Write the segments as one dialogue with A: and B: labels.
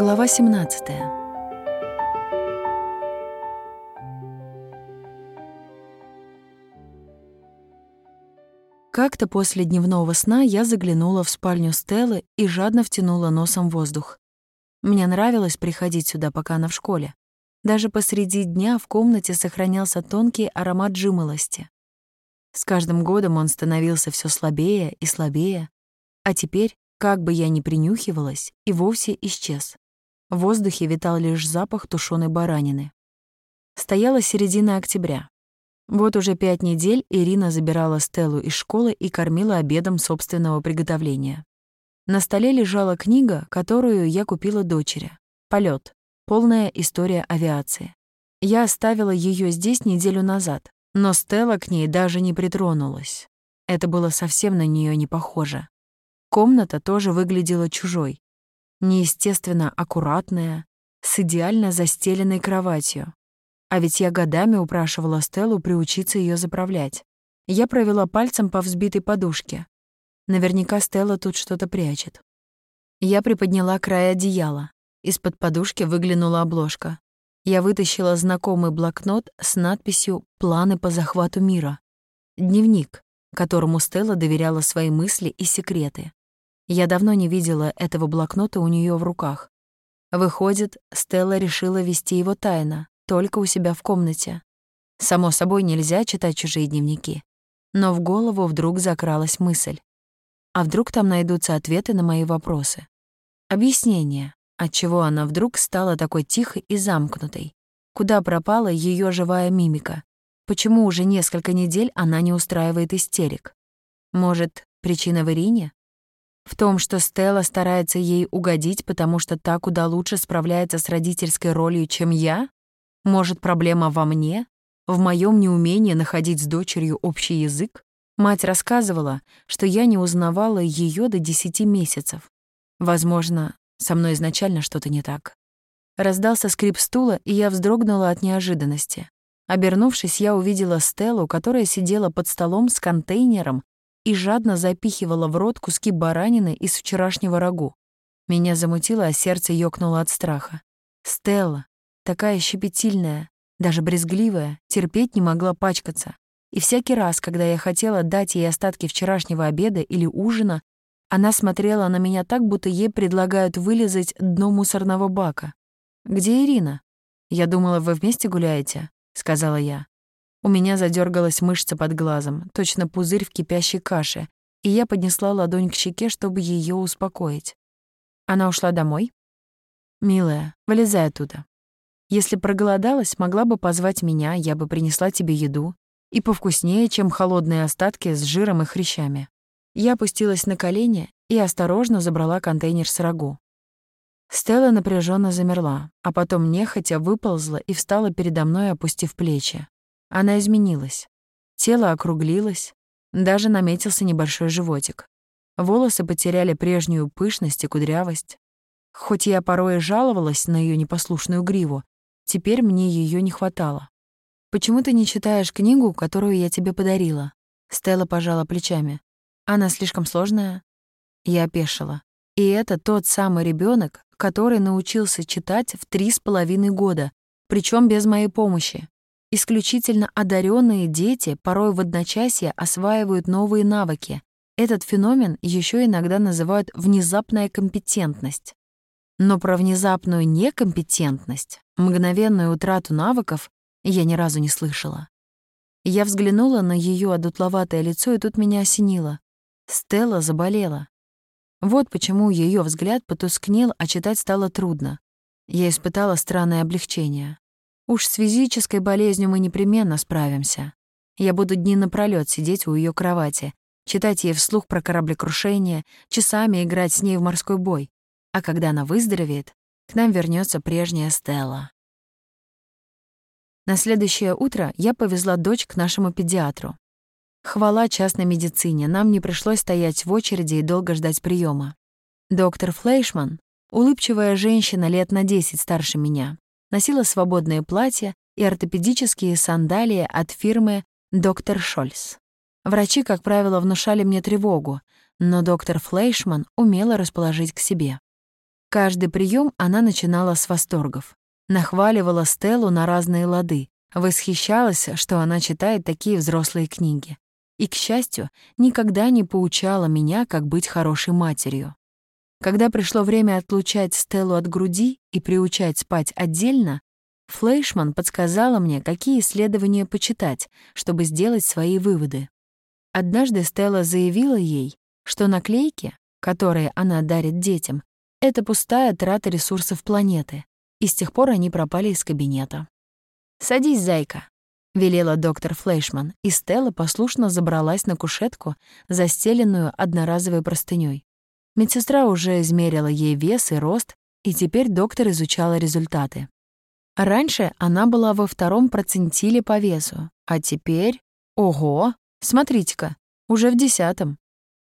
A: Глава 17. Как-то после дневного сна я заглянула в спальню Стеллы и жадно втянула носом воздух. Мне нравилось приходить сюда, пока она в школе. Даже посреди дня в комнате сохранялся тонкий аромат жимолости. С каждым годом он становился все слабее и слабее, а теперь как бы я ни принюхивалась, и вовсе исчез. В воздухе витал лишь запах тушеной баранины. Стояла середина октября. Вот уже пять недель Ирина забирала Стеллу из школы и кормила обедом собственного приготовления. На столе лежала книга, которую я купила дочери. Полет. Полная история авиации. Я оставила ее здесь неделю назад, но Стелла к ней даже не притронулась. Это было совсем на нее не похоже. Комната тоже выглядела чужой. Неестественно аккуратная, с идеально застеленной кроватью. А ведь я годами упрашивала Стеллу приучиться ее заправлять. Я провела пальцем по взбитой подушке. Наверняка Стелла тут что-то прячет. Я приподняла край одеяла. Из-под подушки выглянула обложка. Я вытащила знакомый блокнот с надписью «Планы по захвату мира». Дневник, которому Стелла доверяла свои мысли и секреты. Я давно не видела этого блокнота у нее в руках. Выходит, Стелла решила вести его тайно, только у себя в комнате. Само собой, нельзя читать чужие дневники. Но в голову вдруг закралась мысль. А вдруг там найдутся ответы на мои вопросы? Объяснение, отчего она вдруг стала такой тихой и замкнутой. Куда пропала ее живая мимика? Почему уже несколько недель она не устраивает истерик? Может, причина в Ирине? В том, что Стелла старается ей угодить, потому что та куда лучше справляется с родительской ролью, чем я? Может, проблема во мне? В моем неумении находить с дочерью общий язык? Мать рассказывала, что я не узнавала ее до десяти месяцев. Возможно, со мной изначально что-то не так. Раздался скрип стула, и я вздрогнула от неожиданности. Обернувшись, я увидела Стеллу, которая сидела под столом с контейнером и жадно запихивала в рот куски баранины из вчерашнего рагу. Меня замутило, а сердце ёкнуло от страха. Стелла, такая щепетильная, даже брезгливая, терпеть не могла пачкаться. И всякий раз, когда я хотела дать ей остатки вчерашнего обеда или ужина, она смотрела на меня так, будто ей предлагают вылезать дно мусорного бака. «Где Ирина?» «Я думала, вы вместе гуляете», — сказала я. У меня задергалась мышца под глазом, точно пузырь в кипящей каше, и я поднесла ладонь к щеке, чтобы ее успокоить. Она ушла домой? «Милая, вылезай оттуда. Если проголодалась, могла бы позвать меня, я бы принесла тебе еду. И повкуснее, чем холодные остатки с жиром и хрящами». Я опустилась на колени и осторожно забрала контейнер с рагу. Стелла напряженно замерла, а потом нехотя выползла и встала передо мной, опустив плечи. Она изменилась. Тело округлилось, даже наметился небольшой животик. Волосы потеряли прежнюю пышность и кудрявость. Хоть я порой и жаловалась на ее непослушную гриву, теперь мне ее не хватало. «Почему ты не читаешь книгу, которую я тебе подарила?» Стелла пожала плечами. «Она слишком сложная?» Я опешила. И это тот самый ребенок, который научился читать в три с половиной года, причем без моей помощи. Исключительно одаренные дети порой в одночасье осваивают новые навыки. Этот феномен еще иногда называют внезапная компетентность. Но про внезапную некомпетентность, мгновенную утрату навыков я ни разу не слышала. Я взглянула на ее одутловатое лицо, и тут меня осенило. Стелла заболела. Вот почему ее взгляд потускнел, а читать стало трудно. Я испытала странное облегчение. Уж с физической болезнью мы непременно справимся. Я буду дни напролёт сидеть у ее кровати, читать ей вслух про кораблекрушение, часами играть с ней в морской бой. А когда она выздоровеет, к нам вернется прежняя Стелла. На следующее утро я повезла дочь к нашему педиатру. Хвала частной медицине, нам не пришлось стоять в очереди и долго ждать приема. Доктор Флейшман, улыбчивая женщина лет на 10 старше меня, носила свободное платье и ортопедические сандалии от фирмы «Доктор Шольц». Врачи, как правило, внушали мне тревогу, но доктор Флейшман умела расположить к себе. Каждый прием она начинала с восторгов. Нахваливала Стеллу на разные лады, восхищалась, что она читает такие взрослые книги. И, к счастью, никогда не поучала меня, как быть хорошей матерью. Когда пришло время отлучать Стеллу от груди и приучать спать отдельно, Флейшман подсказала мне, какие исследования почитать, чтобы сделать свои выводы. Однажды Стелла заявила ей, что наклейки, которые она дарит детям, это пустая трата ресурсов планеты, и с тех пор они пропали из кабинета. «Садись, зайка», — велела доктор Флейшман, и Стелла послушно забралась на кушетку, застеленную одноразовой простынёй. Медсестра уже измерила ей вес и рост, и теперь доктор изучала результаты. Раньше она была во втором процентиле по весу, а теперь... Ого! Смотрите-ка, уже в десятом.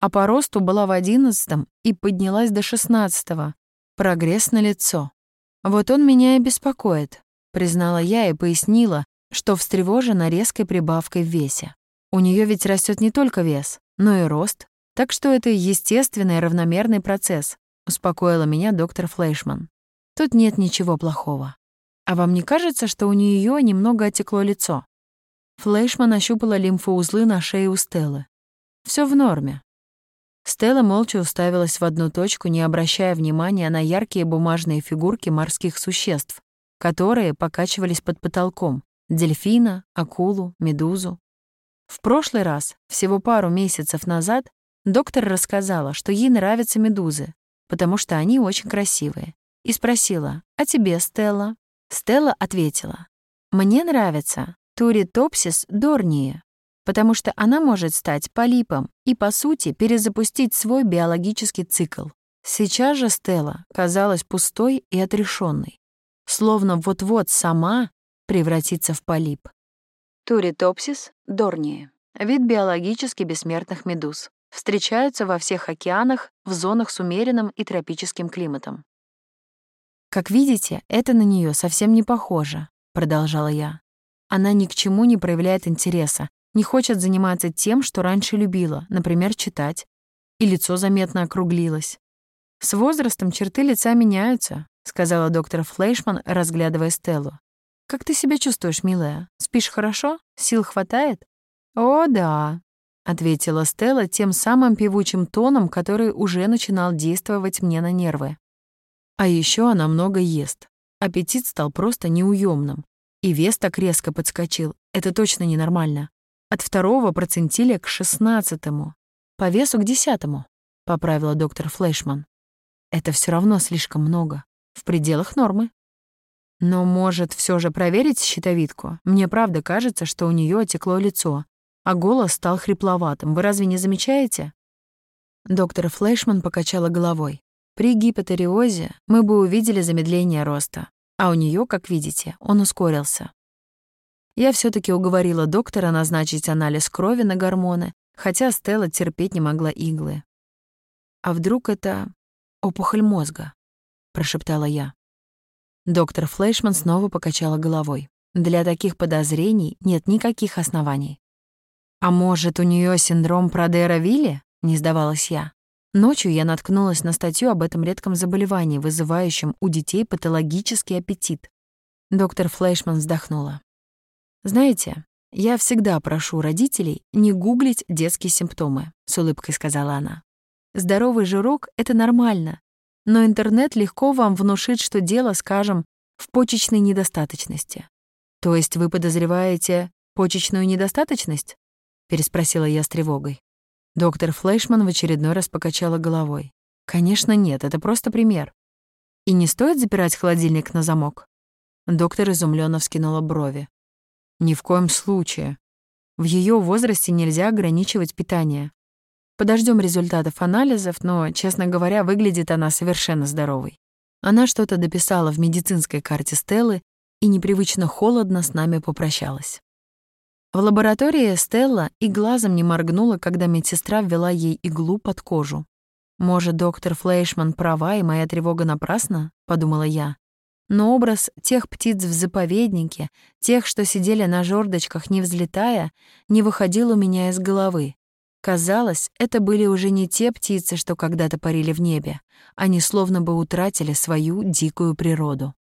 A: А по росту была в одиннадцатом и поднялась до шестнадцатого. Прогресс на лицо. Вот он меня и беспокоит, признала я и пояснила, что встревожена резкой прибавкой в весе. У нее ведь растет не только вес, но и рост, так что это естественный равномерный процесс, успокоила меня доктор Флейшман. Тут нет ничего плохого. А вам не кажется, что у нее немного отекло лицо? Флейшман ощупала лимфоузлы на шее у Стеллы. Все в норме. Стелла молча уставилась в одну точку, не обращая внимания на яркие бумажные фигурки морских существ, которые покачивались под потолком — дельфина, акулу, медузу. В прошлый раз, всего пару месяцев назад, доктор рассказала, что ей нравятся медузы, потому что они очень красивые, и спросила, «А тебе, Стелла?» Стелла ответила, «Мне нравится Туритопсис дорнии, потому что она может стать полипом и, по сути, перезапустить свой биологический цикл. Сейчас же Стелла казалась пустой и отрешенной, словно вот-вот сама превратится в полип. Туритопсис дорнии — вид биологически бессмертных медуз. Встречаются во всех океанах, в зонах с умеренным и тропическим климатом. «Как видите, это на нее совсем не похоже», — продолжала я. «Она ни к чему не проявляет интереса, не хочет заниматься тем, что раньше любила, например, читать. И лицо заметно округлилось. «С возрастом черты лица меняются», — сказала доктор Флейшман, разглядывая Стеллу. «Как ты себя чувствуешь, милая? Спишь хорошо? Сил хватает?» «О, да», — ответила Стелла тем самым певучим тоном, который уже начинал действовать мне на нервы. А еще она много ест. Аппетит стал просто неуемным. И вес так резко подскочил. Это точно ненормально. От второго процентиля к шестнадцатому. По весу к десятому, поправила доктор Флешман. Это все равно слишком много. В пределах нормы. Но, может, все же проверить щитовидку? Мне правда кажется, что у нее отекло лицо, а голос стал хрипловатым. Вы разве не замечаете? Доктор Флешман покачала головой. При гипотериозе мы бы увидели замедление роста, а у нее, как видите, он ускорился. Я все таки уговорила доктора назначить анализ крови на гормоны, хотя Стелла терпеть не могла иглы. «А вдруг это опухоль мозга?» — прошептала я. Доктор Флейшман снова покачала головой. Для таких подозрений нет никаких оснований. «А может, у нее синдром Продера-Вилли?» — не сдавалась я. Ночью я наткнулась на статью об этом редком заболевании, вызывающем у детей патологический аппетит. Доктор Флейшман вздохнула. «Знаете, я всегда прошу родителей не гуглить детские симптомы», — с улыбкой сказала она. «Здоровый жирок — это нормально, но интернет легко вам внушит, что дело, скажем, в почечной недостаточности. То есть вы подозреваете почечную недостаточность?» — переспросила я с тревогой. Доктор Флейшман в очередной раз покачала головой. «Конечно нет, это просто пример. И не стоит запирать холодильник на замок?» Доктор изумленно вскинула брови. «Ни в коем случае. В ее возрасте нельзя ограничивать питание. Подождем результатов анализов, но, честно говоря, выглядит она совершенно здоровой. Она что-то дописала в медицинской карте Стеллы и непривычно холодно с нами попрощалась. В лаборатории Стелла и глазом не моргнула, когда медсестра ввела ей иглу под кожу. «Может, доктор Флейшман права, и моя тревога напрасна?» — подумала я. Но образ тех птиц в заповеднике, тех, что сидели на жердочках, не взлетая, не выходил у меня из головы. Казалось, это были уже не те птицы, что когда-то парили в небе. Они словно бы утратили свою дикую природу.